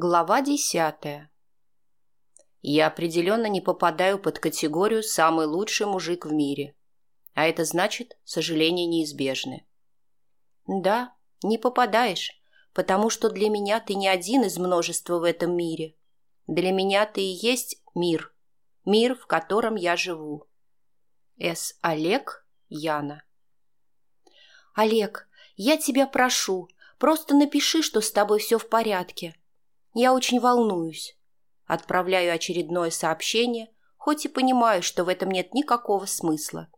Глава десятая. Я определенно не попадаю под категорию «самый лучший мужик в мире». А это значит, сожаления неизбежны. Да, не попадаешь, потому что для меня ты не один из множества в этом мире. Для меня ты и есть мир. Мир, в котором я живу. С. Олег Яна. Олег, я тебя прошу, просто напиши, что с тобой все в порядке. Я очень волнуюсь. Отправляю очередное сообщение, хоть и понимаю, что в этом нет никакого смысла.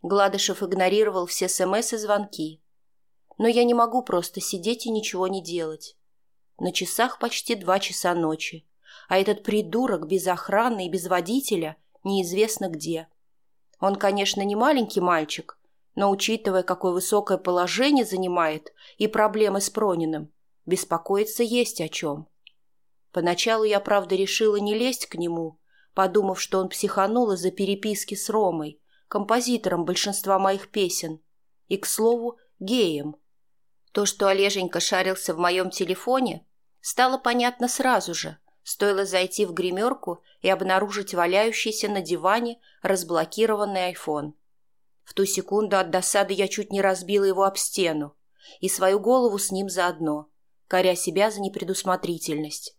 Гладышев игнорировал все СМС и звонки. Но я не могу просто сидеть и ничего не делать. На часах почти два часа ночи, а этот придурок без охраны и без водителя неизвестно где. Он, конечно, не маленький мальчик, но, учитывая, какое высокое положение занимает и проблемы с Прониным, беспокоиться есть о чем. Поначалу я, правда, решила не лезть к нему, подумав, что он психанул из-за переписки с Ромой, композитором большинства моих песен, и, к слову, геем. То, что Олеженька шарился в моем телефоне, стало понятно сразу же, стоило зайти в гримерку и обнаружить валяющийся на диване разблокированный айфон. В ту секунду от досады я чуть не разбила его об стену и свою голову с ним заодно, коря себя за непредусмотрительность.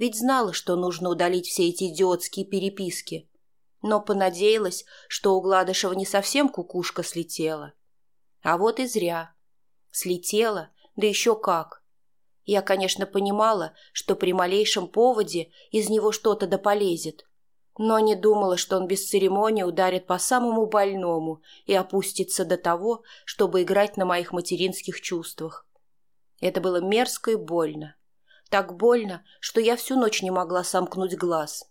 Ведь знала, что нужно удалить все эти идиотские переписки. Но понадеялась, что у Гладышева не совсем кукушка слетела. А вот и зря. Слетела, да еще как. Я, конечно, понимала, что при малейшем поводе из него что-то да полезет, но не думала, что он без церемонии ударит по самому больному и опустится до того, чтобы играть на моих материнских чувствах. Это было мерзко и больно. Так больно, что я всю ночь не могла сомкнуть глаз.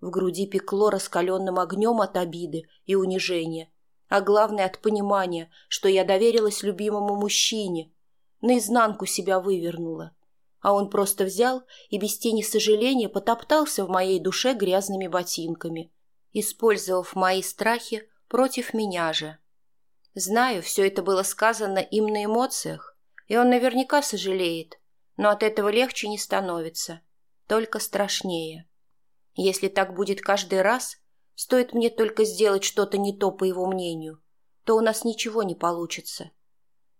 В груди пекло раскаленным огнем от обиды и унижения, а главное от понимания, что я доверилась любимому мужчине, наизнанку себя вывернула. А он просто взял и без тени сожаления потоптался в моей душе грязными ботинками, использовав мои страхи против меня же. Знаю, все это было сказано им на эмоциях, и он наверняка сожалеет, но от этого легче не становится, только страшнее. Если так будет каждый раз, стоит мне только сделать что-то не то по его мнению, то у нас ничего не получится.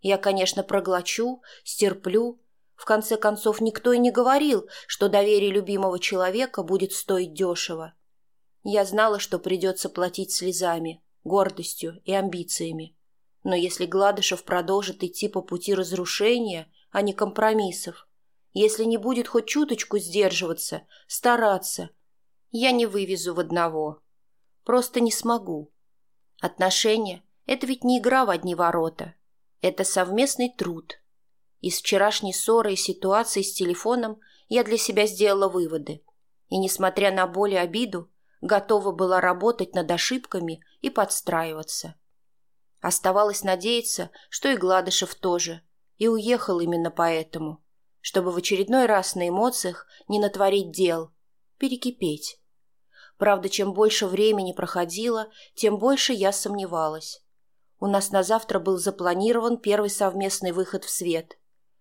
Я, конечно, проглочу, стерплю. В конце концов, никто и не говорил, что доверие любимого человека будет стоить дешево. Я знала, что придется платить слезами, гордостью и амбициями. Но если Гладышев продолжит идти по пути разрушения – а не компромиссов. Если не будет хоть чуточку сдерживаться, стараться, я не вывезу в одного. Просто не смогу. Отношения – это ведь не игра в одни ворота. Это совместный труд. Из вчерашней ссоры и ситуации с телефоном я для себя сделала выводы. И, несмотря на боль и обиду, готова была работать над ошибками и подстраиваться. Оставалось надеяться, что и Гладышев тоже – и уехал именно поэтому, чтобы в очередной раз на эмоциях не натворить дел, перекипеть. Правда, чем больше времени проходило, тем больше я сомневалась. У нас на завтра был запланирован первый совместный выход в свет.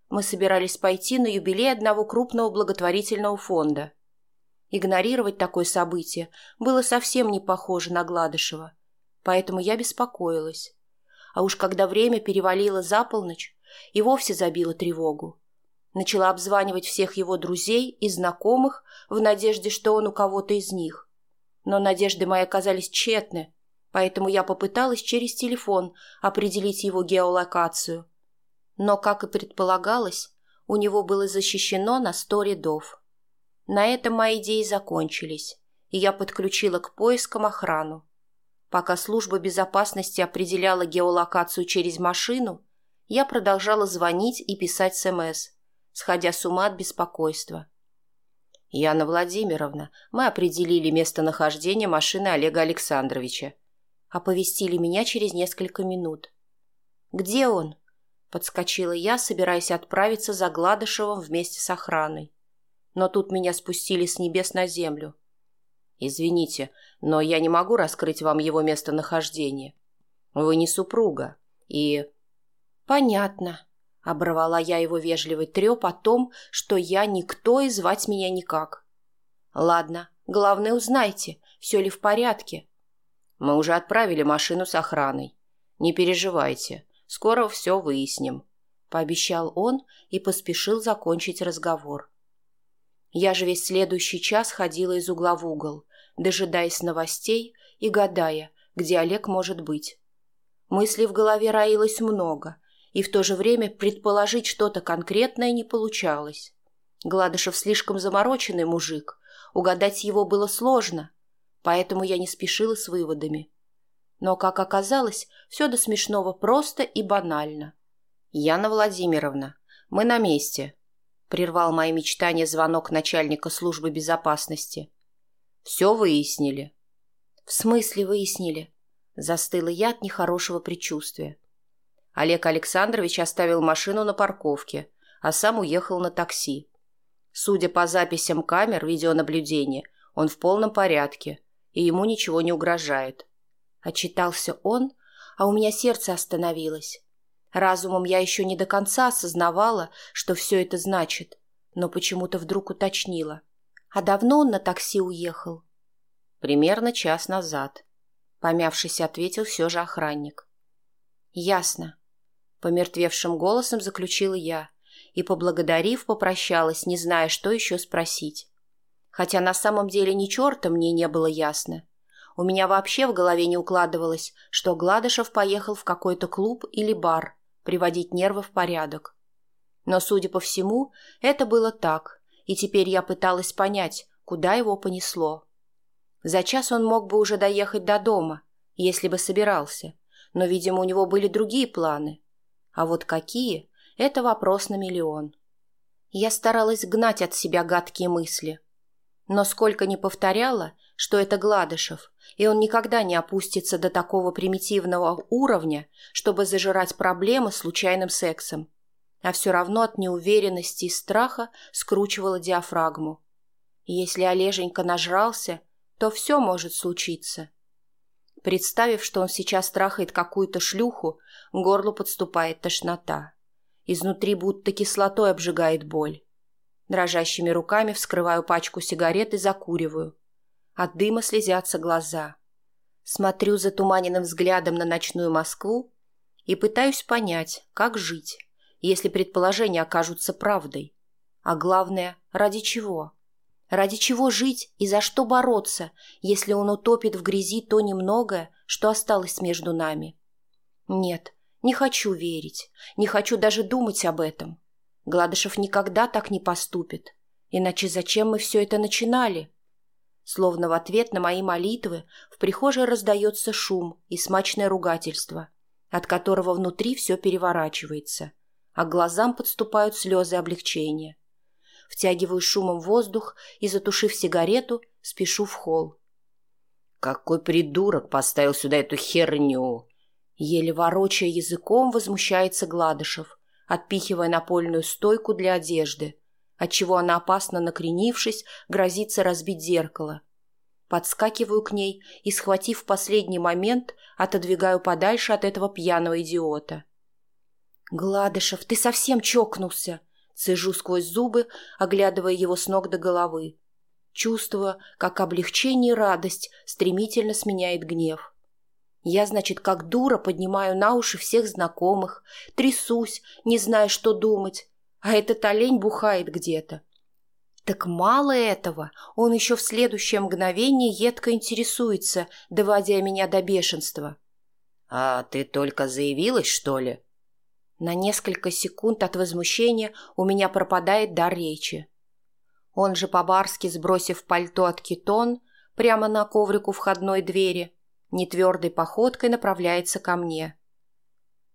Мы собирались пойти на юбилей одного крупного благотворительного фонда. Игнорировать такое событие было совсем не похоже на Гладышева, поэтому я беспокоилась. А уж когда время перевалило за полночь, и вовсе забила тревогу. Начала обзванивать всех его друзей и знакомых в надежде, что он у кого-то из них. Но надежды мои оказались тщетны, поэтому я попыталась через телефон определить его геолокацию. Но, как и предполагалось, у него было защищено на сто рядов. На этом мои идеи закончились, и я подключила к поискам охрану. Пока служба безопасности определяла геолокацию через машину, я продолжала звонить и писать СМС, сходя с ума от беспокойства. «Яна Владимировна, мы определили местонахождение машины Олега Александровича», оповестили меня через несколько минут. «Где он?» – подскочила я, собираясь отправиться за Гладышевым вместе с охраной. Но тут меня спустили с небес на землю. «Извините, но я не могу раскрыть вам его местонахождение. Вы не супруга, и «Понятно», — оборвала я его вежливый треп о том, что я никто и звать меня никак. «Ладно, главное узнайте, все ли в порядке». «Мы уже отправили машину с охраной. Не переживайте, скоро все выясним», — пообещал он и поспешил закончить разговор. Я же весь следующий час ходила из угла в угол, дожидаясь новостей и гадая, где Олег может быть. Мыслей в голове роилось много, и в то же время предположить что-то конкретное не получалось. Гладышев слишком замороченный мужик, угадать его было сложно, поэтому я не спешила с выводами. Но, как оказалось, все до смешного просто и банально. «Яна Владимировна, мы на месте», — прервал мои мечтания звонок начальника службы безопасности. «Все выяснили». «В смысле выяснили?» Застыла я от нехорошего предчувствия. Олег Александрович оставил машину на парковке, а сам уехал на такси. Судя по записям камер видеонаблюдения, он в полном порядке, и ему ничего не угрожает. Отчитался он, а у меня сердце остановилось. Разумом я еще не до конца осознавала, что все это значит, но почему-то вдруг уточнила. А давно он на такси уехал? Примерно час назад. Помявшись, ответил все же охранник. Ясно. Помертвевшим голосом заключила я и, поблагодарив, попрощалась, не зная, что еще спросить. Хотя на самом деле ни черта мне не было ясно. У меня вообще в голове не укладывалось, что Гладышев поехал в какой-то клуб или бар приводить нервы в порядок. Но, судя по всему, это было так, и теперь я пыталась понять, куда его понесло. За час он мог бы уже доехать до дома, если бы собирался, но, видимо, у него были другие планы. А вот какие – это вопрос на миллион. Я старалась гнать от себя гадкие мысли. Но сколько ни повторяла, что это Гладышев, и он никогда не опустится до такого примитивного уровня, чтобы зажирать проблемы случайным сексом. А все равно от неуверенности и страха скручивала диафрагму. Если Олеженька нажрался, то все может случиться. Представив, что он сейчас трахает какую-то шлюху, горлу подступает тошнота. Изнутри будто кислотой обжигает боль. Дрожащими руками вскрываю пачку сигарет и закуриваю. От дыма слезятся глаза. Смотрю затуманенным взглядом на ночную Москву и пытаюсь понять, как жить, если предположения окажутся правдой. А главное, ради чего? Ради чего жить и за что бороться, если он утопит в грязи то немногое, что осталось между нами? Нет, не хочу верить, не хочу даже думать об этом. Гладышев никогда так не поступит. Иначе зачем мы все это начинали? Словно в ответ на мои молитвы в прихожей раздается шум и смачное ругательство, от которого внутри все переворачивается, а к глазам подступают слезы облегчения. Втягиваю шумом воздух и, затушив сигарету, спешу в холл. «Какой придурок поставил сюда эту херню!» Еле ворочая языком, возмущается Гладышев, отпихивая напольную стойку для одежды, отчего она, опасно накренившись, грозится разбить зеркало. Подскакиваю к ней и, схватив последний момент, отодвигаю подальше от этого пьяного идиота. «Гладышев, ты совсем чокнулся!» Цежу сквозь зубы, оглядывая его с ног до головы. Чувствуя, как облегчение и радость стремительно сменяет гнев. Я, значит, как дура поднимаю на уши всех знакомых, трясусь, не зная, что думать, а этот олень бухает где-то. Так мало этого, он еще в следующее мгновение едко интересуется, доводя меня до бешенства. «А ты только заявилась, что ли?» На несколько секунд от возмущения у меня пропадает дар речи. Он же по-барски, сбросив пальто от китон, прямо на коврику входной двери, нетвердой походкой направляется ко мне.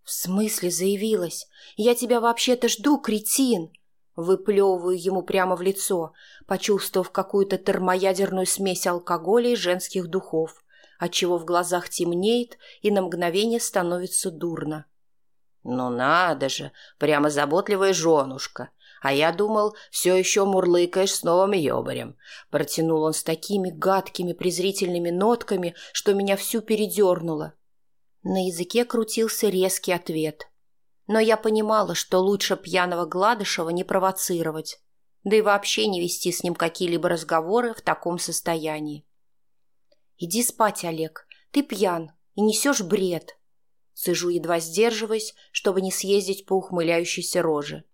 «В смысле заявилась? Я тебя вообще-то жду, кретин!» Выплевываю ему прямо в лицо, почувствовав какую-то термоядерную смесь алкоголя и женских духов, отчего в глазах темнеет и на мгновение становится дурно. «Ну надо же, прямо заботливая женушка!» А я думал, все еще мурлыкаешь с новым ёбарем. Протянул он с такими гадкими презрительными нотками, что меня всю передернуло. На языке крутился резкий ответ. Но я понимала, что лучше пьяного Гладышева не провоцировать, да и вообще не вести с ним какие-либо разговоры в таком состоянии. «Иди спать, Олег, ты пьян и несешь бред», Сижу, едва сдерживаясь, чтобы не съездить по ухмыляющейся роже.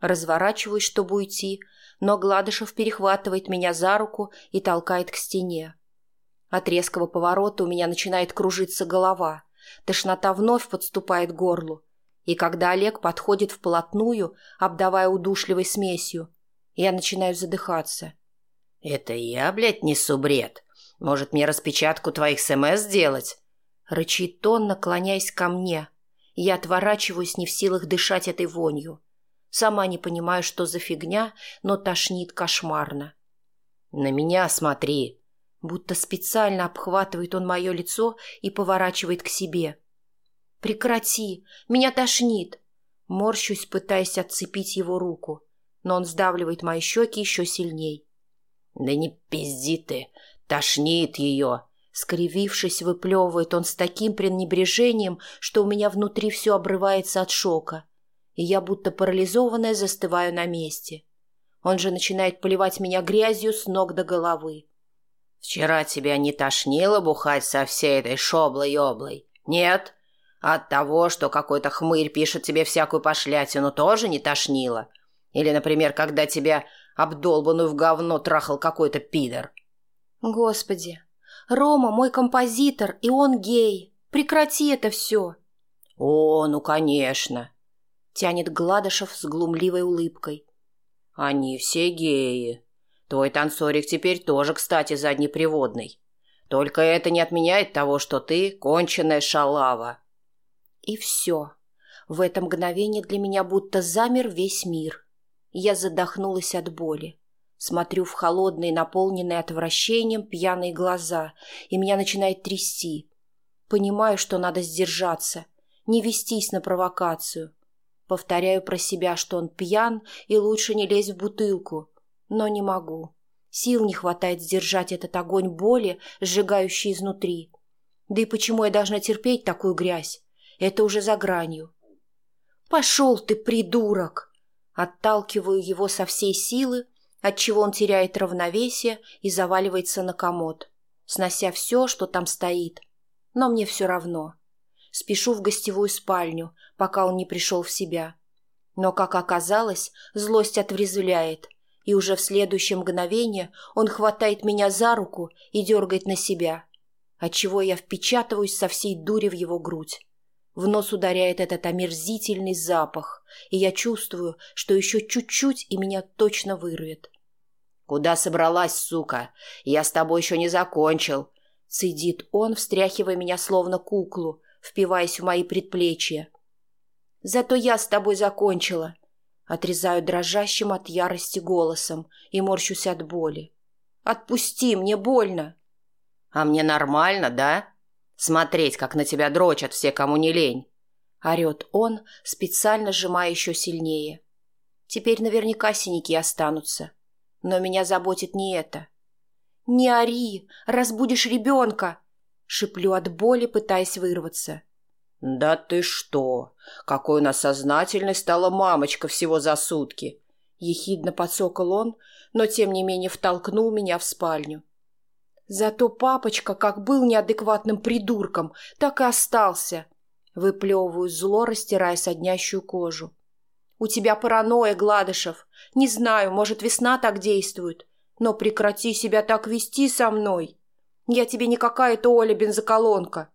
Разворачиваюсь, чтобы уйти, но Гладышев перехватывает меня за руку и толкает к стене. От резкого поворота у меня начинает кружиться голова, тошнота вновь подступает к горлу, и когда Олег подходит вплотную, обдавая удушливой смесью, я начинаю задыхаться. «Это я, блядь, несу бред? Может, мне распечатку твоих СМС сделать?» Рычит он, наклоняясь ко мне. Я отворачиваюсь, не в силах дышать этой вонью. Сама не понимаю, что за фигня, но тошнит кошмарно. «На меня смотри!» Будто специально обхватывает он мое лицо и поворачивает к себе. «Прекрати! Меня тошнит!» Морщусь, пытаясь отцепить его руку, но он сдавливает мои щеки еще сильней. «Да не пизди ты! Тошнит ее!» Скривившись, выплевывает он с таким пренебрежением, что у меня внутри все обрывается от шока, и я будто парализованная застываю на месте. Он же начинает поливать меня грязью с ног до головы. «Вчера тебя не тошнило бухать со всей этой шоблой-облой? Нет? От того, что какой-то хмырь пишет тебе всякую пошлятину, тоже не тошнило? Или, например, когда тебя обдолбанную в говно трахал какой-то пидор?» «Господи, Рома мой композитор, и он гей. Прекрати это все. О, ну, конечно. Тянет Гладышев с глумливой улыбкой. Они все геи. Твой танцорик теперь тоже, кстати, заднеприводный. Только это не отменяет того, что ты конченая шалава. И все. В это мгновение для меня будто замер весь мир. Я задохнулась от боли. Смотрю в холодные, наполненные отвращением пьяные глаза, и меня начинает трясти. Понимаю, что надо сдержаться, не вестись на провокацию. Повторяю про себя, что он пьян и лучше не лезть в бутылку, но не могу. Сил не хватает сдержать этот огонь боли, сжигающий изнутри. Да и почему я должна терпеть такую грязь? Это уже за гранью. «Пошел ты, придурок!» Отталкиваю его со всей силы, отчего он теряет равновесие и заваливается на комод, снося все, что там стоит. Но мне все равно. Спешу в гостевую спальню, пока он не пришел в себя. Но, как оказалось, злость отврезвляет, и уже в следующее мгновение он хватает меня за руку и дергает на себя, отчего я впечатываюсь со всей дури в его грудь. В нос ударяет этот омерзительный запах, и я чувствую, что еще чуть-чуть и меня точно вырвет. «Куда собралась, сука? Я с тобой еще не закончил!» Цедит он, встряхивая меня словно куклу, впиваясь в мои предплечья. «Зато я с тобой закончила!» Отрезаю дрожащим от ярости голосом и морщусь от боли. «Отпусти, мне больно!» «А мне нормально, да? Смотреть, как на тебя дрочат все, кому не лень!» Орет он, специально сжимая еще сильнее. Теперь наверняка синяки останутся. Но меня заботит не это. «Не ори! Разбудишь ребенка!» Шиплю от боли, пытаясь вырваться. «Да ты что! Какой у нас сознательной стала мамочка всего за сутки!» Ехидно подсокол он, но тем не менее втолкнул меня в спальню. Зато папочка, как был неадекватным придурком, так и остался. Выплевываю зло, растирая соднящую кожу. «У тебя паранойя, Гладышев. Не знаю, может, весна так действует. Но прекрати себя так вести со мной. Я тебе не какая-то Оля бензоколонка».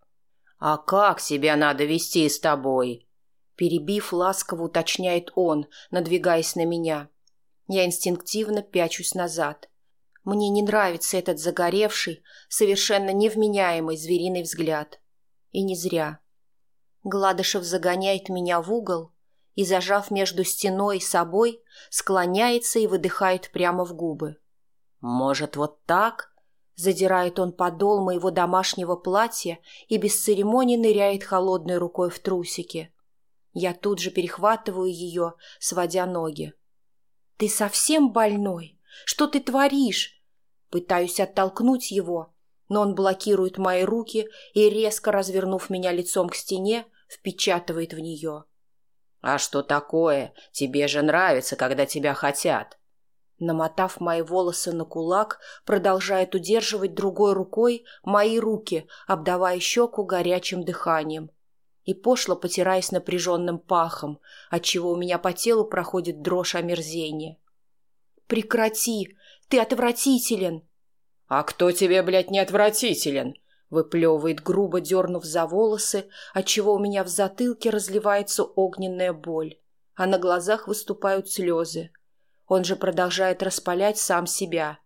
«А как себя надо вести с тобой?» Перебив, ласково уточняет он, надвигаясь на меня. Я инстинктивно пячусь назад. Мне не нравится этот загоревший, совершенно невменяемый звериный взгляд. И не зря. Гладышев загоняет меня в угол, и, зажав между стеной и собой, склоняется и выдыхает прямо в губы. «Может, вот так?» Задирает он подол моего домашнего платья и без церемоний ныряет холодной рукой в трусики. Я тут же перехватываю ее, сводя ноги. «Ты совсем больной? Что ты творишь?» Пытаюсь оттолкнуть его, но он блокирует мои руки и, резко развернув меня лицом к стене, впечатывает в нее. «А что такое? Тебе же нравится, когда тебя хотят». Намотав мои волосы на кулак, продолжает удерживать другой рукой мои руки, обдавая щеку горячим дыханием. И пошло потираясь напряженным пахом, отчего у меня по телу проходит дрожь омерзения. «Прекрати! Ты отвратителен!» «А кто тебе, блядь, не отвратителен?» Выплевывает грубо, дернув за волосы, отчего у меня в затылке разливается огненная боль, а на глазах выступают слезы. Он же продолжает распалять сам себя.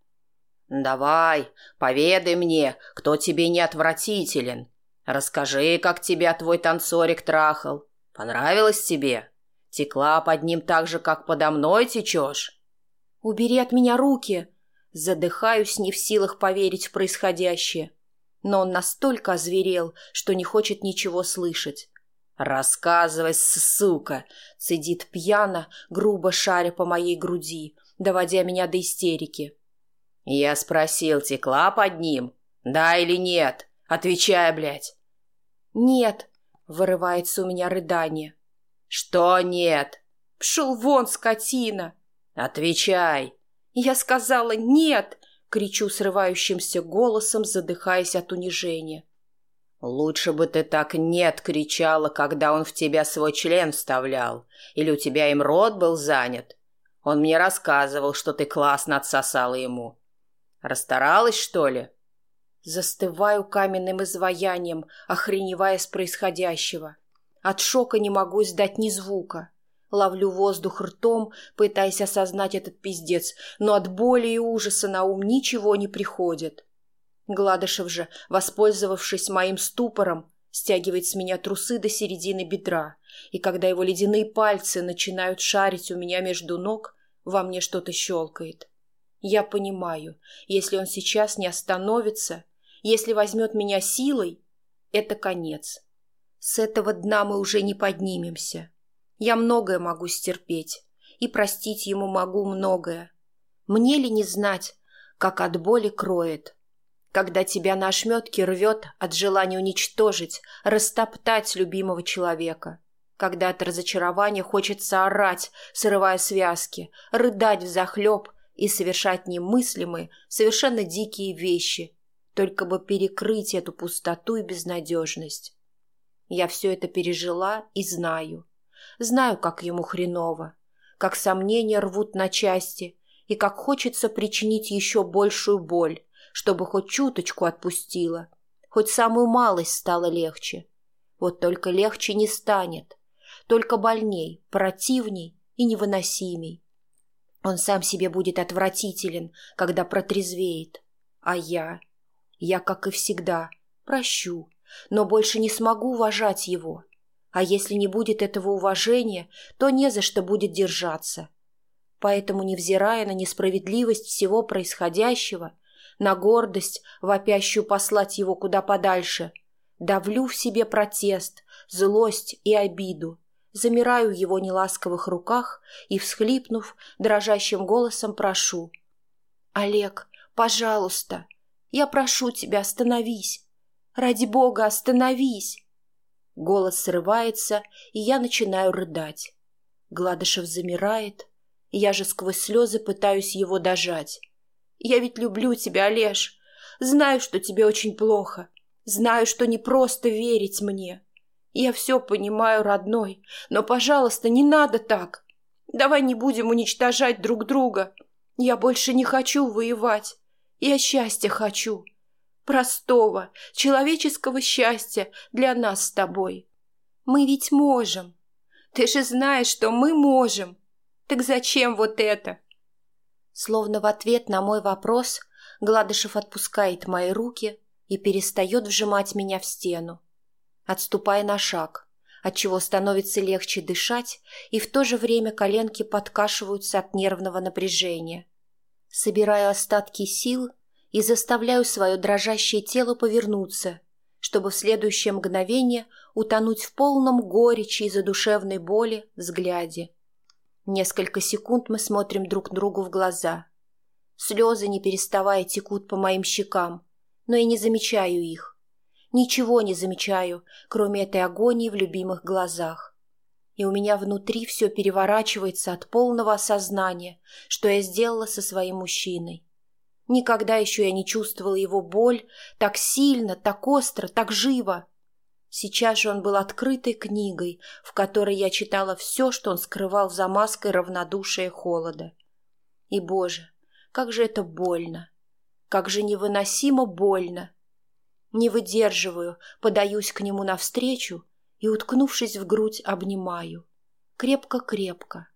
«Давай, поведай мне, кто тебе не отвратителен. Расскажи, как тебя твой танцорик трахал. Понравилось тебе? Текла под ним так же, как подо мной течешь?» «Убери от меня руки!» Задыхаюсь, не в силах поверить в происходящее. Но он настолько озверел, что не хочет ничего слышать. «Рассказывай, сука!» — цедит пьяно, грубо шаря по моей груди, доводя меня до истерики. «Я спросил, текла под ним? Да или нет? Отвечай, блядь!» «Нет!» — вырывается у меня рыдание. «Что нет?» «Пшел вон, скотина!» «Отвечай!» «Я сказала нет!» — кричу срывающимся голосом, задыхаясь от унижения. «Лучше бы ты так «нет» кричала, когда он в тебя свой член вставлял. Или у тебя им рот был занят. Он мне рассказывал, что ты классно отсосала ему. Расстаралась, что ли?» Застываю каменным изваянием, охреневая с происходящего. От шока не могу издать ни звука. Ловлю воздух ртом, пытаясь осознать этот пиздец, но от боли и ужаса на ум ничего не приходит. Гладышев же, воспользовавшись моим ступором, стягивает с меня трусы до середины бедра, и когда его ледяные пальцы начинают шарить у меня между ног, во мне что-то щелкает. Я понимаю, если он сейчас не остановится, если возьмет меня силой, это конец. С этого дна мы уже не поднимемся. Я многое могу стерпеть, и простить ему могу многое. Мне ли не знать, как от боли кроет, когда тебя на ошметке рвет от желания уничтожить, растоптать любимого человека, когда от разочарования хочется орать, срывая связки, рыдать взахлеб и совершать немыслимые, совершенно дикие вещи, только бы перекрыть эту пустоту и безнадежность. Я все это пережила и знаю. Знаю, как ему хреново, как сомнения рвут на части и как хочется причинить еще большую боль, чтобы хоть чуточку отпустила, хоть самую малость стало легче. Вот только легче не станет, только больней, противней и невыносимей. Он сам себе будет отвратителен, когда протрезвеет. А я? Я, как и всегда, прощу, но больше не смогу уважать его. А если не будет этого уважения, то не за что будет держаться. Поэтому, невзирая на несправедливость всего происходящего, на гордость, вопящую послать его куда подальше. Давлю в себе протест, злость и обиду. Замираю в его неласковых руках и, всхлипнув, дрожащим голосом прошу. «Олег, пожалуйста, я прошу тебя, остановись. Ради бога, остановись!» Голос срывается, и я начинаю рыдать. Гладышев замирает, я же сквозь слезы пытаюсь его дожать. Я ведь люблю тебя, Олеж. Знаю, что тебе очень плохо. Знаю, что не просто верить мне. Я все понимаю, родной, но, пожалуйста, не надо так. Давай не будем уничтожать друг друга. Я больше не хочу воевать. Я счастья хочу. Простого, человеческого счастья для нас с тобой. Мы ведь можем. Ты же знаешь, что мы можем. Так зачем вот это? Словно в ответ на мой вопрос Гладышев отпускает мои руки и перестает вжимать меня в стену, отступая на шаг, отчего становится легче дышать, и в то же время коленки подкашиваются от нервного напряжения. Собираю остатки сил и заставляю свое дрожащее тело повернуться, чтобы в следующее мгновение утонуть в полном горечи и задушевной боли взгляде. Несколько секунд мы смотрим друг другу в глаза. Слезы, не переставая, текут по моим щекам, но я не замечаю их. Ничего не замечаю, кроме этой агонии в любимых глазах. и у меня внутри все переворачивается от полного осознания, что я сделала со своим мужчиной. Никогда еще я не чувствовала его боль так сильно, так остро, так живо. Сейчас же он был открытой книгой, в которой я читала все, что он скрывал за маской равнодушия и холода. И, Боже, как же это больно! Как же невыносимо больно! Не выдерживаю, подаюсь к нему навстречу и, уткнувшись в грудь, обнимаю. Крепко-крепко,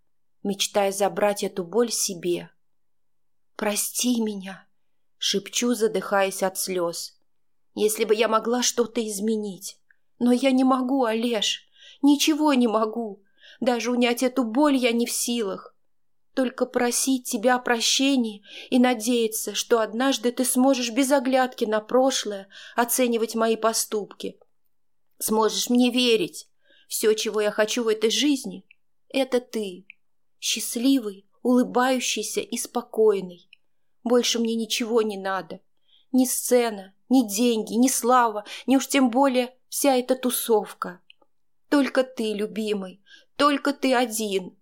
мечтая забрать эту боль себе. «Прости меня!» — шепчу, задыхаясь от слез. «Если бы я могла что-то изменить. Но я не могу, Олеж, ничего не могу. Даже унять эту боль я не в силах. Только просить тебя о прощении и надеяться, что однажды ты сможешь без оглядки на прошлое оценивать мои поступки. Сможешь мне верить. Все, чего я хочу в этой жизни, это ты. Счастливый, улыбающийся и спокойный. Больше мне ничего не надо. Ни сцена, ни деньги, ни слава, ни уж тем более вся эта тусовка. Только ты, любимый, только ты один.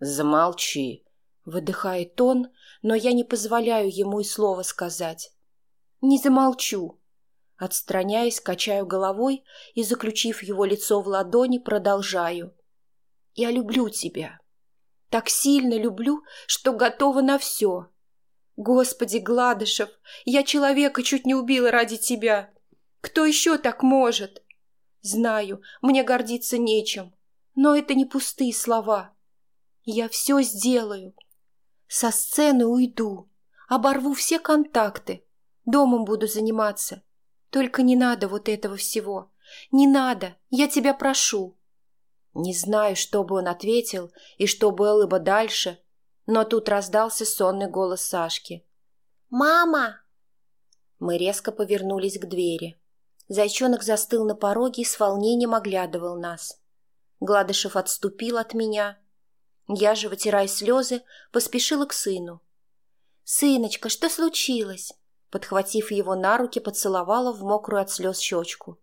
Замолчи, выдыхает он, но я не позволяю ему и слова сказать. Не замолчу. Отстраняясь, качаю головой и, заключив его лицо в ладони, продолжаю. Я люблю тебя. Так сильно люблю, что готова на все. Господи, Гладышев, я человека чуть не убила ради тебя. Кто еще так может? Знаю, мне гордиться нечем, но это не пустые слова. Я все сделаю. Со сцены уйду, оборву все контакты, домом буду заниматься. Только не надо вот этого всего. Не надо, я тебя прошу. Не знаю, что бы он ответил и что было бы дальше, но тут раздался сонный голос Сашки. «Мама!» Мы резко повернулись к двери. Зайчонок застыл на пороге и с волнением оглядывал нас. Гладышев отступил от меня. Я же, вытирая слезы, поспешила к сыну. «Сыночка, что случилось?» Подхватив его на руки, поцеловала в мокрую от слез щечку.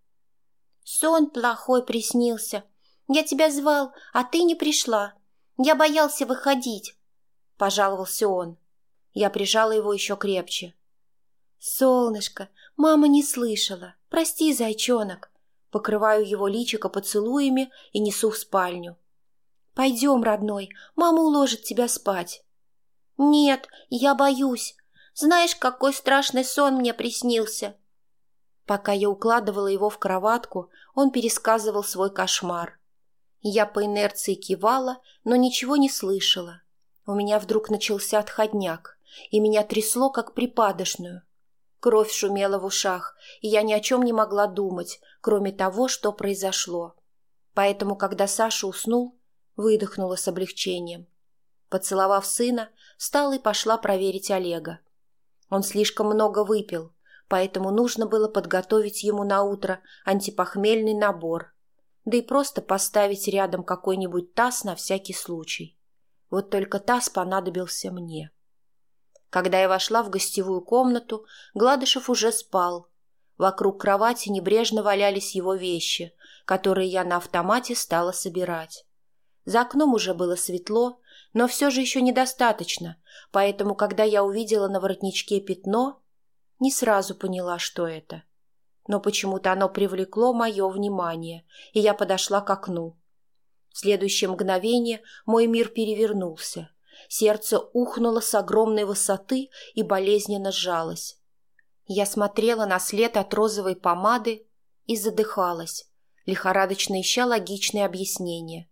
«Сон плохой приснился. Я тебя звал, а ты не пришла. Я боялся выходить», — пожаловался он. Я прижала его еще крепче. «Солнышко, мама не слышала. Прости, зайчонок. Покрываю его личико поцелуями и несу в спальню. Пойдем, родной, мама уложит тебя спать. Нет, я боюсь. Знаешь, какой страшный сон мне приснился. Пока я укладывала его в кроватку, он пересказывал свой кошмар. Я по инерции кивала, но ничего не слышала. У меня вдруг начался отходняк, и меня трясло, как припадочную. Кровь шумела в ушах, и я ни о чем не могла думать, кроме того, что произошло. Поэтому, когда Саша уснул, выдохнула с облегчением. Поцеловав сына, встала и пошла проверить Олега. Он слишком много выпил, поэтому нужно было подготовить ему на утро антипохмельный набор, да и просто поставить рядом какой-нибудь таз на всякий случай. Вот только таз понадобился мне. Когда я вошла в гостевую комнату, Гладышев уже спал. Вокруг кровати небрежно валялись его вещи, которые я на автомате стала собирать. За окном уже было светло, но все же еще недостаточно, поэтому, когда я увидела на воротничке пятно, не сразу поняла, что это. Но почему-то оно привлекло мое внимание, и я подошла к окну. В следующее мгновение мой мир перевернулся. Сердце ухнуло с огромной высоты и болезненно сжалось. Я смотрела на след от розовой помады и задыхалась, лихорадочно ища логичные объяснения.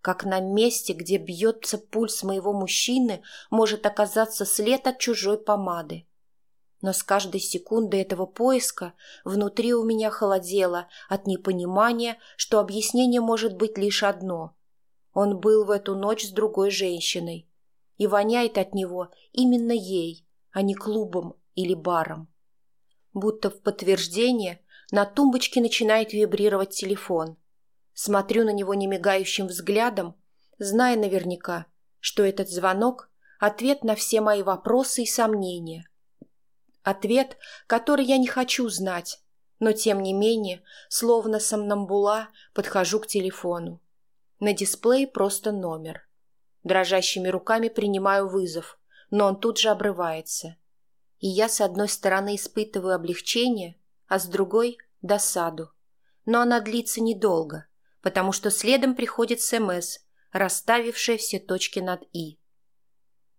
Как на месте, где бьется пульс моего мужчины, может оказаться след от чужой помады. Но с каждой секунды этого поиска внутри у меня холодело от непонимания, что объяснение может быть лишь одно. Он был в эту ночь с другой женщиной, и воняет от него именно ей, а не клубом или баром. Будто в подтверждение на тумбочке начинает вибрировать телефон. Смотрю на него немигающим взглядом, зная наверняка, что этот звонок – ответ на все мои вопросы и сомнения. Ответ, который я не хочу знать, но тем не менее, словно сомнамбула, подхожу к телефону. На дисплее просто номер. Дрожащими руками принимаю вызов, но он тут же обрывается. И я с одной стороны испытываю облегчение, а с другой – досаду. Но она длится недолго, потому что следом приходит СМС, расставившая все точки над «и».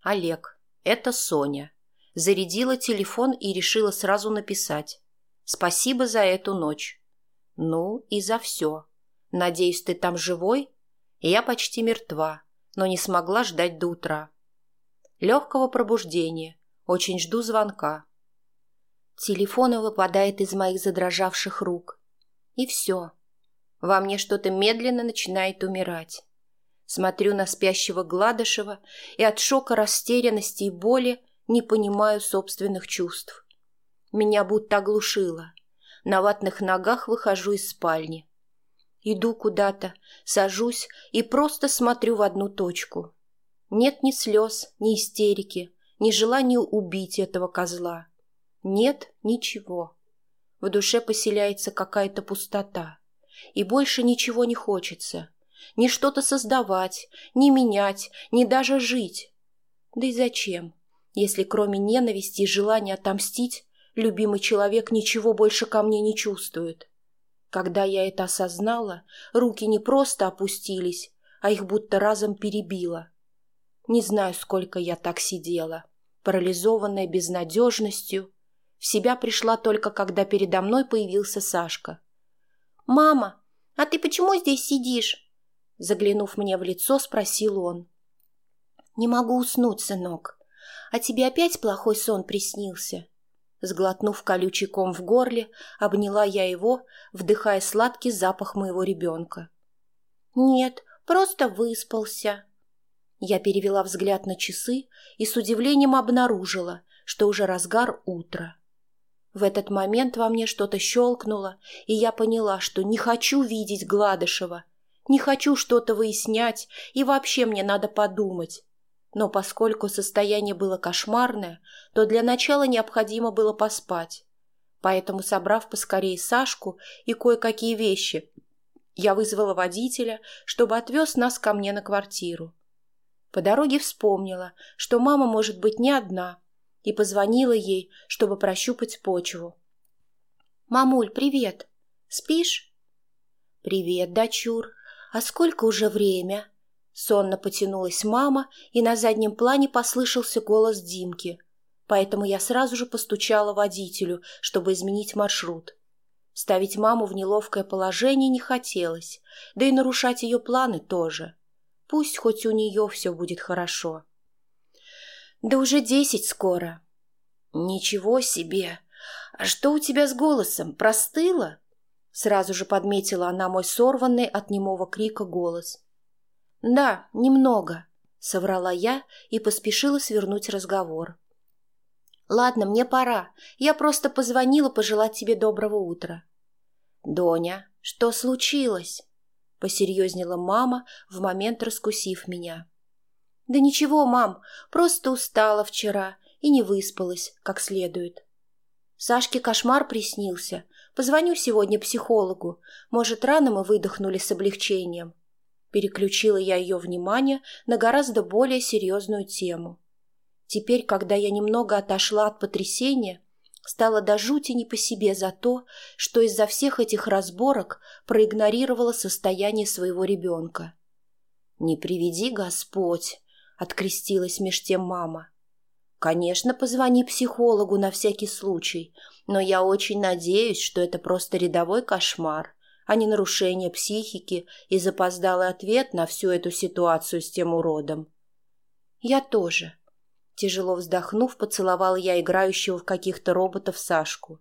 Олег, это Соня. Зарядила телефон и решила сразу написать. Спасибо за эту ночь. Ну и за все. Надеюсь, ты там живой? Я почти мертва, но не смогла ждать до утра. Легкого пробуждения. Очень жду звонка. Телефон выпадает из моих задрожавших рук. И все. Во мне что-то медленно начинает умирать. Смотрю на спящего Гладышева и от шока растерянности и боли не понимаю собственных чувств. Меня будто оглушило. На ватных ногах выхожу из спальни. Иду куда-то, сажусь и просто смотрю в одну точку. Нет ни слез, ни истерики, ни желания убить этого козла. Нет ничего. В душе поселяется какая-то пустота. И больше ничего не хочется. Ни что-то создавать, ни менять, ни даже жить. Да и зачем, если кроме ненависти и желания отомстить, любимый человек ничего больше ко мне не чувствует? Когда я это осознала, руки не просто опустились, а их будто разом перебило. Не знаю, сколько я так сидела, парализованная безнадежностью. В себя пришла только, когда передо мной появился Сашка. «Мама, а ты почему здесь сидишь?» Заглянув мне в лицо, спросил он. «Не могу уснуть, сынок. А тебе опять плохой сон приснился?» Сглотнув колючий ком в горле, обняла я его, вдыхая сладкий запах моего ребенка. «Нет, просто выспался». Я перевела взгляд на часы и с удивлением обнаружила, что уже разгар утра. В этот момент во мне что-то щелкнуло, и я поняла, что не хочу видеть Гладышева, не хочу что-то выяснять, и вообще мне надо подумать. Но поскольку состояние было кошмарное, то для начала необходимо было поспать. Поэтому, собрав поскорее Сашку и кое-какие вещи, я вызвала водителя, чтобы отвез нас ко мне на квартиру. По дороге вспомнила, что мама может быть не одна, и позвонила ей, чтобы прощупать почву. «Мамуль, привет! Спишь?» «Привет, дочур!» «А сколько уже время?» Сонно потянулась мама, и на заднем плане послышался голос Димки. Поэтому я сразу же постучала водителю, чтобы изменить маршрут. Ставить маму в неловкое положение не хотелось, да и нарушать ее планы тоже. Пусть хоть у нее все будет хорошо. «Да уже десять скоро». «Ничего себе! А что у тебя с голосом? Простыла?» Сразу же подметила она мой сорванный от немого крика голос. «Да, немного», — соврала я и поспешила свернуть разговор. «Ладно, мне пора. Я просто позвонила пожелать тебе доброго утра». «Доня, что случилось?» — посерьезнела мама, в момент раскусив меня. «Да ничего, мам, просто устала вчера и не выспалась как следует». Сашке кошмар приснился, Позвоню сегодня психологу. Может, рано мы выдохнули с облегчением. Переключила я ее внимание на гораздо более серьезную тему. Теперь, когда я немного отошла от потрясения, стало до жути не по себе за то, что из-за всех этих разборок проигнорировала состояние своего ребенка. «Не приведи Господь!» — открестилась меж тем мама. Конечно, позвони психологу на всякий случай, но я очень надеюсь, что это просто рядовой кошмар, а не нарушение психики и запоздалый ответ на всю эту ситуацию с тем уродом. Я тоже. Тяжело вздохнув, поцеловал я играющего в каких-то роботов Сашку.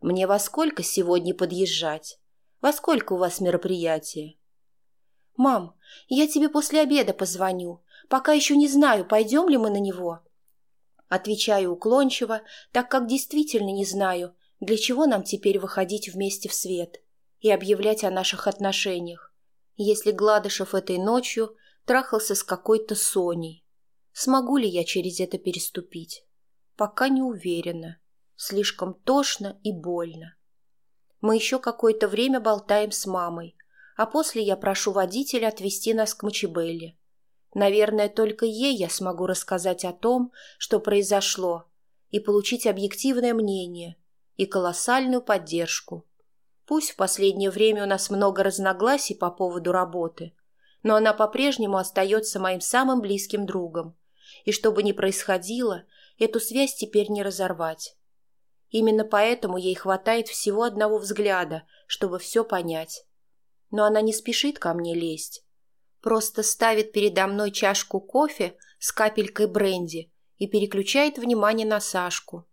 Мне во сколько сегодня подъезжать? Во сколько у вас мероприятие? Мам, я тебе после обеда позвоню. Пока еще не знаю, пойдем ли мы на него. Отвечаю уклончиво, так как действительно не знаю, для чего нам теперь выходить вместе в свет и объявлять о наших отношениях, если Гладышев этой ночью трахался с какой-то Соней. Смогу ли я через это переступить? Пока не уверена. Слишком тошно и больно. Мы еще какое-то время болтаем с мамой, а после я прошу водителя отвезти нас к Мачебелле. Наверное, только ей я смогу рассказать о том, что произошло, и получить объективное мнение и колоссальную поддержку. Пусть в последнее время у нас много разногласий по поводу работы, но она по-прежнему остается моим самым близким другом, и что бы ни происходило, эту связь теперь не разорвать. Именно поэтому ей хватает всего одного взгляда, чтобы все понять но она не спешит ко мне лезть. Просто ставит передо мной чашку кофе с капелькой бренди и переключает внимание на Сашку.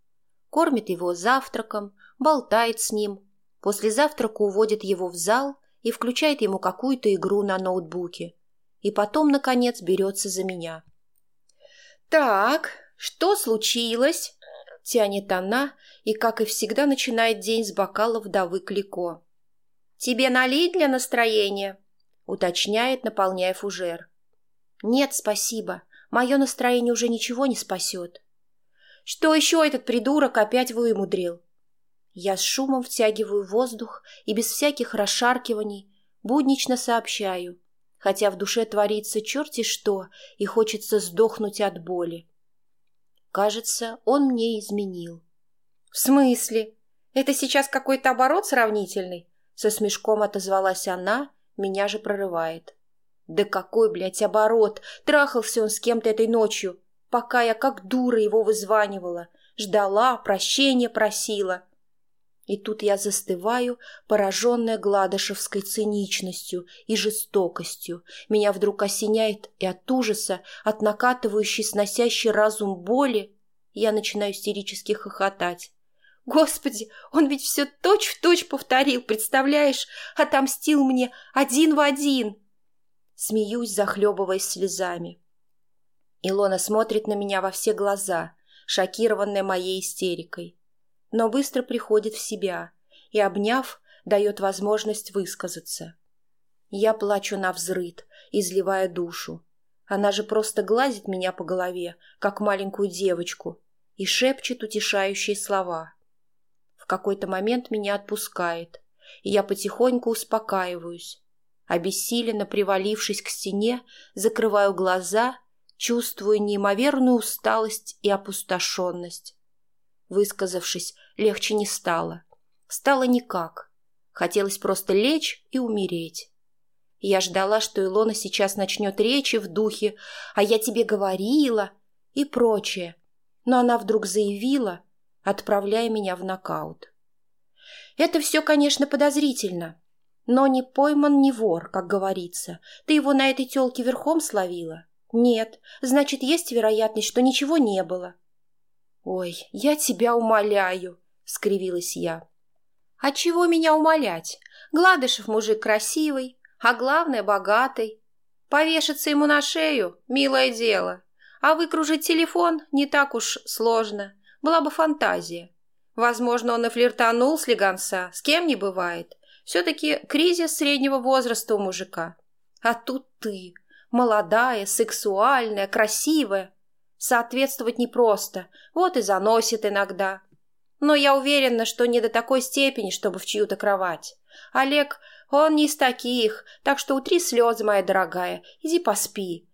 Кормит его завтраком, болтает с ним. После завтрака уводит его в зал и включает ему какую-то игру на ноутбуке. И потом, наконец, берется за меня. «Так, что случилось?» – тянет она и, как и всегда, начинает день с бокала вдовы Клико. «Тебе налить для настроения?» — уточняет, наполняя фужер. «Нет, спасибо. Мое настроение уже ничего не спасет». «Что еще этот придурок опять вымудрил?» Я с шумом втягиваю воздух и без всяких расшаркиваний буднично сообщаю, хотя в душе творится черти что и хочется сдохнуть от боли. Кажется, он мне изменил. «В смысле? Это сейчас какой-то оборот сравнительный? Со смешком отозвалась она, меня же прорывает. Да какой, блядь, оборот! Трахался он с кем-то этой ночью, пока я как дура его вызванивала, ждала, прощения просила. И тут я застываю, пораженная гладышевской циничностью и жестокостью. Меня вдруг осеняет, и от ужаса, от накатывающей, сносящей разум боли, я начинаю истерически хохотать. Господи, он ведь все точь-в-точь точь повторил, представляешь? Отомстил мне один в один. Смеюсь, захлебываясь слезами. Илона смотрит на меня во все глаза, шокированная моей истерикой. Но быстро приходит в себя и, обняв, дает возможность высказаться. Я плачу на взрыд, изливая душу. Она же просто глазит меня по голове, как маленькую девочку, и шепчет утешающие слова — какой-то момент меня отпускает, и я потихоньку успокаиваюсь. Обессиленно привалившись к стене, закрываю глаза, чувствую неимоверную усталость и опустошенность. Высказавшись, легче не стало. Стало никак. Хотелось просто лечь и умереть. Я ждала, что Илона сейчас начнет речи в духе «А я тебе говорила» и прочее. Но она вдруг заявила, отправляя меня в нокаут. Это все, конечно, подозрительно, но не пойман, не вор, как говорится. Ты его на этой телке верхом словила? Нет, значит, есть вероятность, что ничего не было. Ой, я тебя умоляю, скривилась я. А чего меня умолять? Гладышев мужик красивый, а главное, богатый. Повешаться ему на шею – милое дело. А выкружить телефон не так уж сложно была бы фантазия. Возможно, он и флиртанул с Леганса, с кем не бывает. Все-таки кризис среднего возраста у мужика. А тут ты, молодая, сексуальная, красивая. Соответствовать непросто, вот и заносит иногда. Но я уверена, что не до такой степени, чтобы в чью-то кровать. Олег, он не из таких, так что утри слезы, моя дорогая, иди поспи.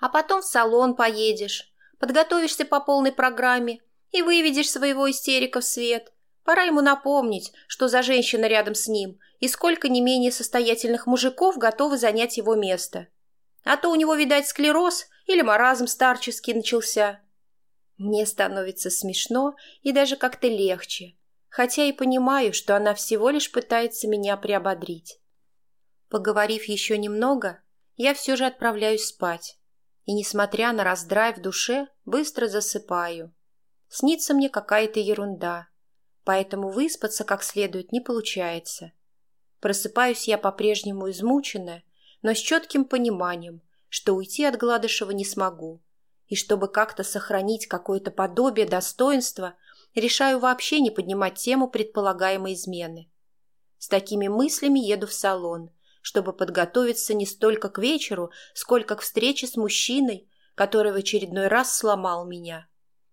А потом в салон поедешь, подготовишься по полной программе, и выведешь своего истерика в свет. Пора ему напомнить, что за женщина рядом с ним, и сколько не менее состоятельных мужиков готовы занять его место. А то у него, видать, склероз или маразм старческий начался. Мне становится смешно и даже как-то легче, хотя и понимаю, что она всего лишь пытается меня приободрить. Поговорив еще немного, я все же отправляюсь спать, и, несмотря на раздрай в душе, быстро засыпаю. Снится мне какая-то ерунда, поэтому выспаться как следует не получается. Просыпаюсь я по-прежнему измученная, но с четким пониманием, что уйти от Гладышева не смогу, и чтобы как-то сохранить какое-то подобие достоинства, решаю вообще не поднимать тему предполагаемой измены. С такими мыслями еду в салон, чтобы подготовиться не столько к вечеру, сколько к встрече с мужчиной, который в очередной раз сломал меня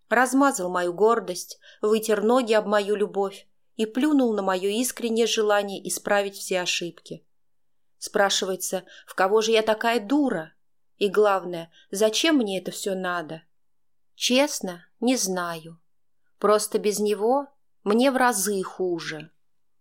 размазал мою гордость, вытер ноги об мою любовь и плюнул на мое искреннее желание исправить все ошибки. Спрашивается, в кого же я такая дура? И главное, зачем мне это все надо? Честно, не знаю. Просто без него мне в разы хуже.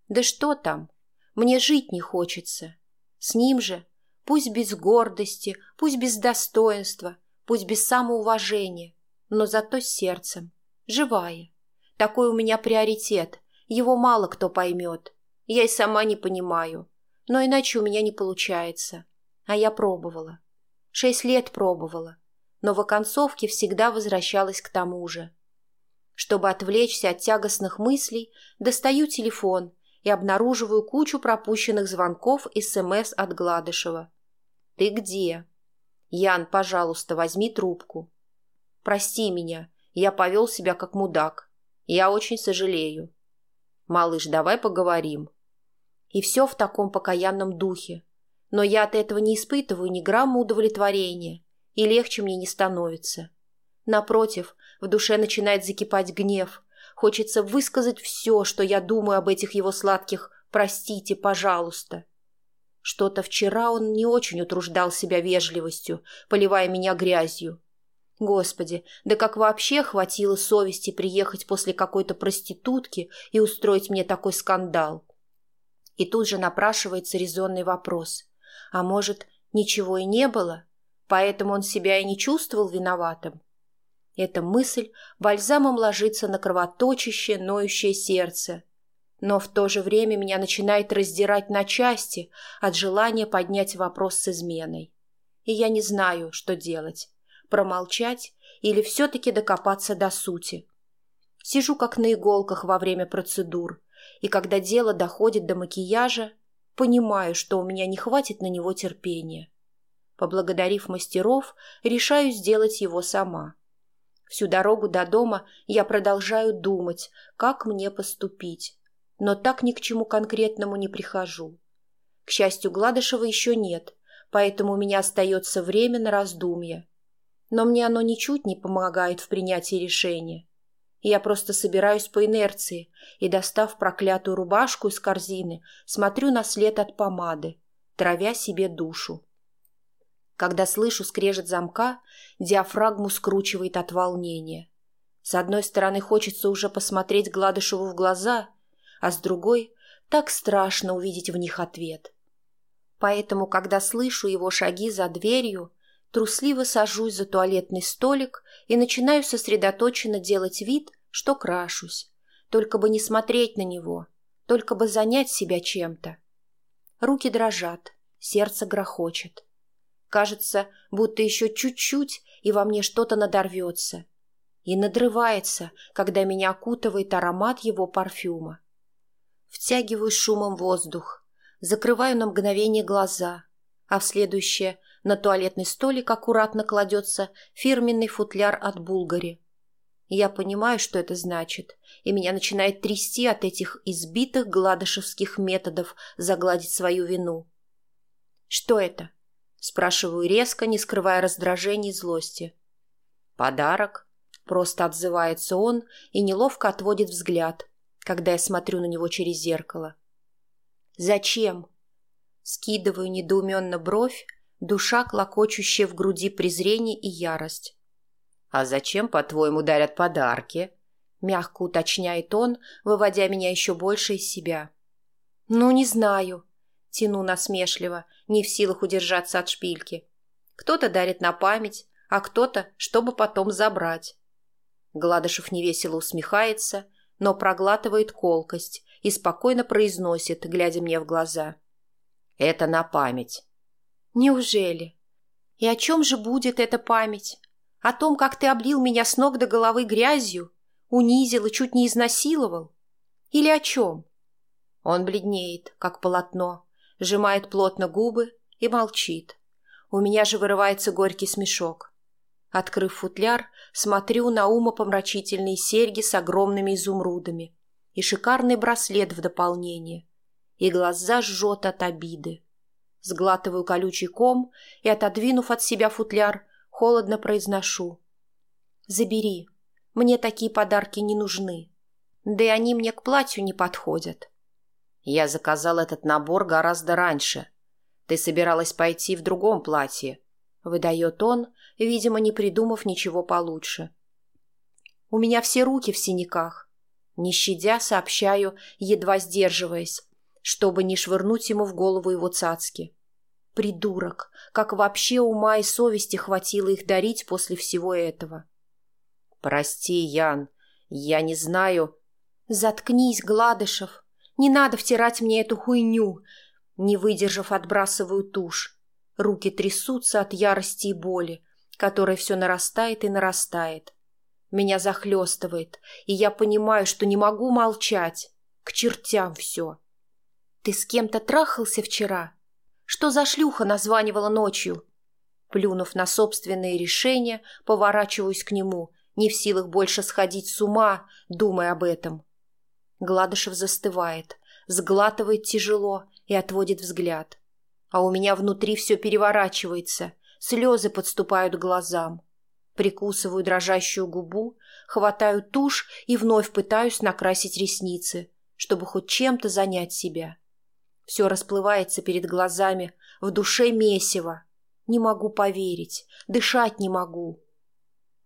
Да что там, мне жить не хочется. С ним же, пусть без гордости, пусть без достоинства, пусть без самоуважения, но зато с сердцем, живая. Такой у меня приоритет, его мало кто поймет. Я и сама не понимаю, но иначе у меня не получается. А я пробовала. Шесть лет пробовала, но в оконцовке всегда возвращалась к тому же. Чтобы отвлечься от тягостных мыслей, достаю телефон и обнаруживаю кучу пропущенных звонков и СМС от Гладышева. «Ты где?» «Ян, пожалуйста, возьми трубку». «Прости меня, я повел себя как мудак. Я очень сожалею». «Малыш, давай поговорим». И все в таком покаянном духе. Но я от этого не испытываю ни грамма удовлетворения, и легче мне не становится. Напротив, в душе начинает закипать гнев. Хочется высказать все, что я думаю об этих его сладких «простите, пожалуйста». Что-то вчера он не очень утруждал себя вежливостью, поливая меня грязью. Господи, да как вообще хватило совести приехать после какой-то проститутки и устроить мне такой скандал? И тут же напрашивается резонный вопрос. А может, ничего и не было, поэтому он себя и не чувствовал виноватым? Эта мысль бальзамом ложится на кровоточащее, ноющее сердце. Но в то же время меня начинает раздирать на части от желания поднять вопрос с изменой. И я не знаю, что делать. Промолчать или все-таки докопаться до сути. Сижу как на иголках во время процедур, и когда дело доходит до макияжа, понимаю, что у меня не хватит на него терпения. Поблагодарив мастеров, решаю сделать его сама. Всю дорогу до дома я продолжаю думать, как мне поступить, но так ни к чему конкретному не прихожу. К счастью, Гладышева еще нет, поэтому у меня остается время на раздумье. Но мне оно ничуть не помогает в принятии решения. Я просто собираюсь по инерции и, достав проклятую рубашку из корзины, смотрю на след от помады, травя себе душу. Когда слышу скрежет замка, диафрагму скручивает от волнения. С одной стороны, хочется уже посмотреть Гладышеву в глаза, а с другой — так страшно увидеть в них ответ. Поэтому, когда слышу его шаги за дверью, трусливо сажусь за туалетный столик и начинаю сосредоточенно делать вид, что крашусь, только бы не смотреть на него, только бы занять себя чем-то. Руки дрожат, сердце грохочет. Кажется, будто еще чуть-чуть, и во мне что-то надорвется. И надрывается, когда меня окутывает аромат его парфюма. Втягиваю шумом воздух, закрываю на мгновение глаза, а в следующее на туалетный столик аккуратно кладется фирменный футляр от Булгари. Я понимаю, что это значит, и меня начинает трясти от этих избитых гладышевских методов загладить свою вину. Что это? Спрашиваю резко, не скрывая раздражения и злости. «Подарок?» Просто отзывается он и неловко отводит взгляд, когда я смотрю на него через зеркало. «Зачем?» Скидываю недоуменно бровь, душа, клокочущая в груди презрение и ярость. «А зачем, по-твоему, дарят подарки?» Мягко уточняет он, выводя меня еще больше из себя. «Ну, не знаю», Тяну насмешливо, не в силах удержаться от шпильки. Кто-то дарит на память, а кто-то, чтобы потом забрать. Гладышев невесело усмехается, но проглатывает колкость и спокойно произносит, глядя мне в глаза. «Это на память». «Неужели? И о чем же будет эта память? О том, как ты облил меня с ног до головы грязью, унизил и чуть не изнасиловал? Или о чем?» Он бледнеет, как полотно, сжимает плотно губы и молчит. У меня же вырывается горький смешок. Открыв футляр, смотрю на умопомрачительные серьги с огромными изумрудами и шикарный браслет в дополнение. И глаза жжет от обиды. Сглатываю колючий ком и, отодвинув от себя футляр, холодно произношу. «Забери. Мне такие подарки не нужны. Да и они мне к платью не подходят». Я заказал этот набор гораздо раньше. Ты собиралась пойти в другом платье», — выдает он, видимо, не придумав ничего получше. «У меня все руки в синяках». Не щадя, сообщаю, едва сдерживаясь, чтобы не швырнуть ему в голову его цацки. Придурок, как вообще ума и совести хватило их дарить после всего этого. «Прости, Ян, я не знаю...» «Заткнись, Гладышев, не надо втирать мне эту хуйню!» Не выдержав, отбрасываю тушь. Руки трясутся от ярости и боли, которая все нарастает и нарастает. Меня захлестывает, и я понимаю, что не могу молчать. К чертям все. «Ты с кем-то трахался вчера?» Что за шлюха названивала ночью? Плюнув на собственные решения, поворачиваюсь к нему, не в силах больше сходить с ума, думая об этом. Гладышев застывает, сглатывает тяжело и отводит взгляд. А у меня внутри все переворачивается, слезы подступают к глазам. Прикусываю дрожащую губу, хватаю тушь и вновь пытаюсь накрасить ресницы, чтобы хоть чем-то занять себя. Все расплывается перед глазами, в душе месиво. Не могу поверить, дышать не могу.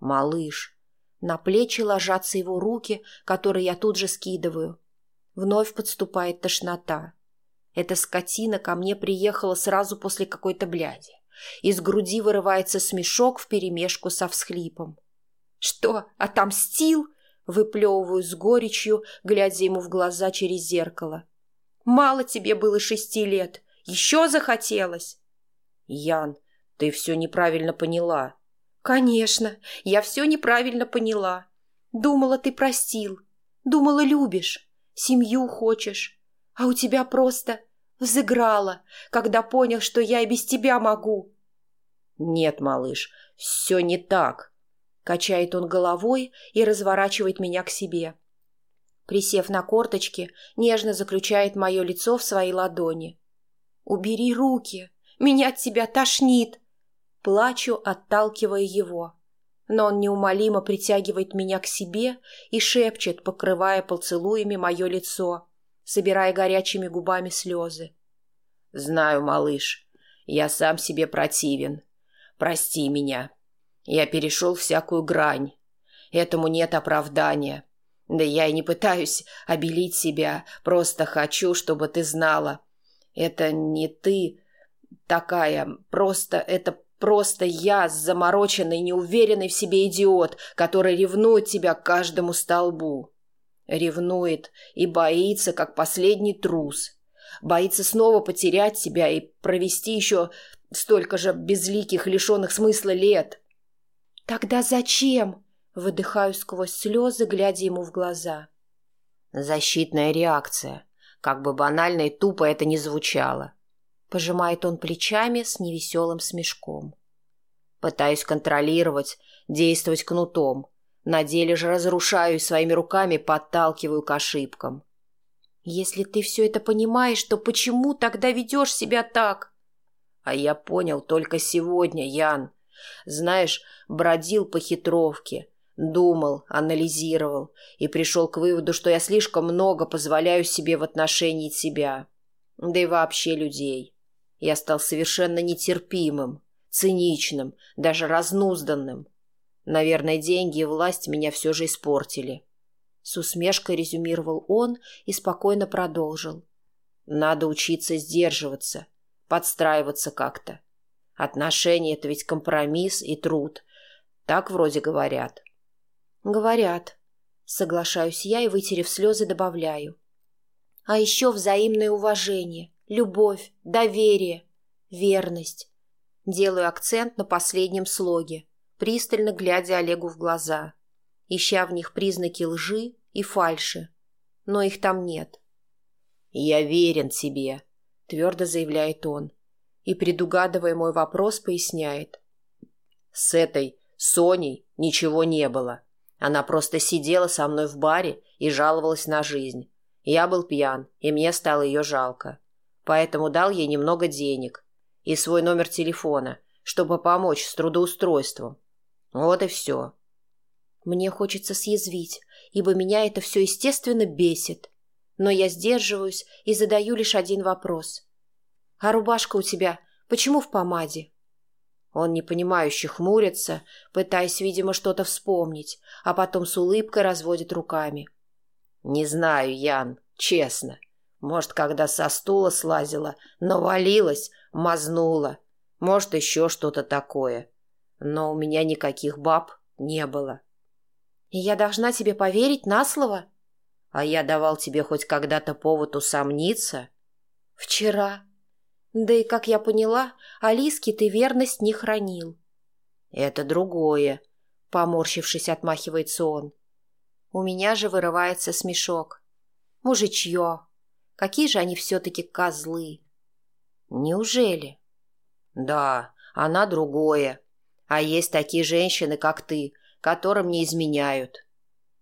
Малыш. На плечи ложатся его руки, которые я тут же скидываю. Вновь подступает тошнота. Эта скотина ко мне приехала сразу после какой-то бляди. Из груди вырывается смешок вперемешку со всхлипом. «Что, отомстил?» — выплевываю с горечью, глядя ему в глаза через зеркало. Мало тебе было шести лет. Еще захотелось. Ян, ты все неправильно поняла. Конечно, я все неправильно поняла. Думала, ты простил. Думала, любишь. Семью хочешь. А у тебя просто взыграла, когда понял, что я и без тебя могу. Нет, малыш, все не так. Качает он головой и разворачивает меня к себе. Присев на корточки, нежно заключает мое лицо в свои ладони. «Убери руки! Меня от тебя тошнит!» Плачу, отталкивая его. Но он неумолимо притягивает меня к себе и шепчет, покрывая поцелуями мое лицо, собирая горячими губами слезы. «Знаю, малыш, я сам себе противен. Прости меня. Я перешел всякую грань. Этому нет оправдания. Да я и не пытаюсь обелить себя, просто хочу, чтобы ты знала. Это не ты такая, просто это просто я, замороченный, неуверенный в себе идиот, который ревнует тебя к каждому столбу. Ревнует и боится, как последний трус. Боится снова потерять себя и провести еще столько же безликих, лишенных смысла лет. «Тогда зачем?» Выдыхаю сквозь слезы, глядя ему в глаза. Защитная реакция. Как бы банально и тупо это ни звучало. Пожимает он плечами с невеселым смешком. Пытаюсь контролировать, действовать кнутом. На деле же разрушаю и своими руками подталкиваю к ошибкам. Если ты все это понимаешь, то почему тогда ведешь себя так? А я понял только сегодня, Ян. Знаешь, бродил по хитровке, Думал, анализировал и пришел к выводу, что я слишком много позволяю себе в отношении тебя. Да и вообще людей. Я стал совершенно нетерпимым, циничным, даже разнузданным. Наверное, деньги и власть меня все же испортили. С усмешкой резюмировал он и спокойно продолжил. Надо учиться сдерживаться, подстраиваться как-то. Отношения — это ведь компромисс и труд. Так вроде говорят. Говорят. Соглашаюсь я и, вытерев слезы, добавляю. А еще взаимное уважение, любовь, доверие, верность. Делаю акцент на последнем слоге, пристально глядя Олегу в глаза, ища в них признаки лжи и фальши. Но их там нет. «Я верен тебе», — твердо заявляет он. И, предугадывая мой вопрос, поясняет. «С этой Соней ничего не было. Она просто сидела со мной в баре и жаловалась на жизнь. Я был пьян, и мне стало ее жалко. Поэтому дал ей немного денег и свой номер телефона, чтобы помочь с трудоустройством. Вот и все. Мне хочется съязвить, ибо меня это все естественно бесит. Но я сдерживаюсь и задаю лишь один вопрос. А рубашка у тебя почему в помаде? Он непонимающе хмурится, пытаясь, видимо, что-то вспомнить, а потом с улыбкой разводит руками. «Не знаю, Ян, честно. Может, когда со стула слазила, навалилась, мазнула. Может, еще что-то такое. Но у меня никаких баб не было». «И я должна тебе поверить на слово?» «А я давал тебе хоть когда-то повод усомниться?» «Вчера», да и, как я поняла, Алиске ты верность не хранил. Это другое, поморщившись, отмахивается он. У меня же вырывается смешок. Мужичье. Какие же они все-таки козлы. Неужели? Да, она другое. А есть такие женщины, как ты, которым не изменяют.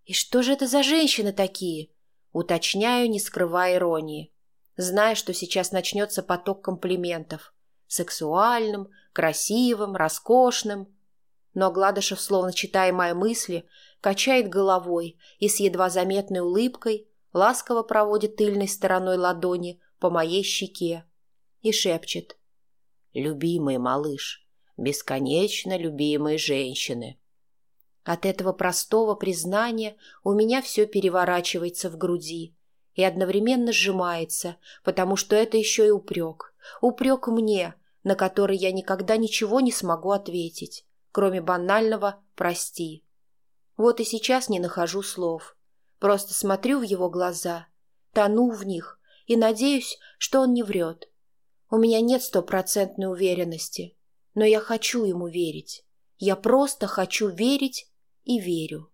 И что же это за женщины такие? Уточняю, не скрывая иронии зная, что сейчас начнется поток комплиментов. Сексуальным, красивым, роскошным. Но Гладышев, словно читая мои мысли, качает головой и с едва заметной улыбкой ласково проводит тыльной стороной ладони по моей щеке и шепчет. «Любимый малыш, бесконечно любимые женщины». От этого простого признания у меня все переворачивается в груди и одновременно сжимается, потому что это еще и упрек. Упрек мне, на который я никогда ничего не смогу ответить, кроме банального «прости». Вот и сейчас не нахожу слов. Просто смотрю в его глаза, тону в них и надеюсь, что он не врет. У меня нет стопроцентной уверенности, но я хочу ему верить. Я просто хочу верить и верю.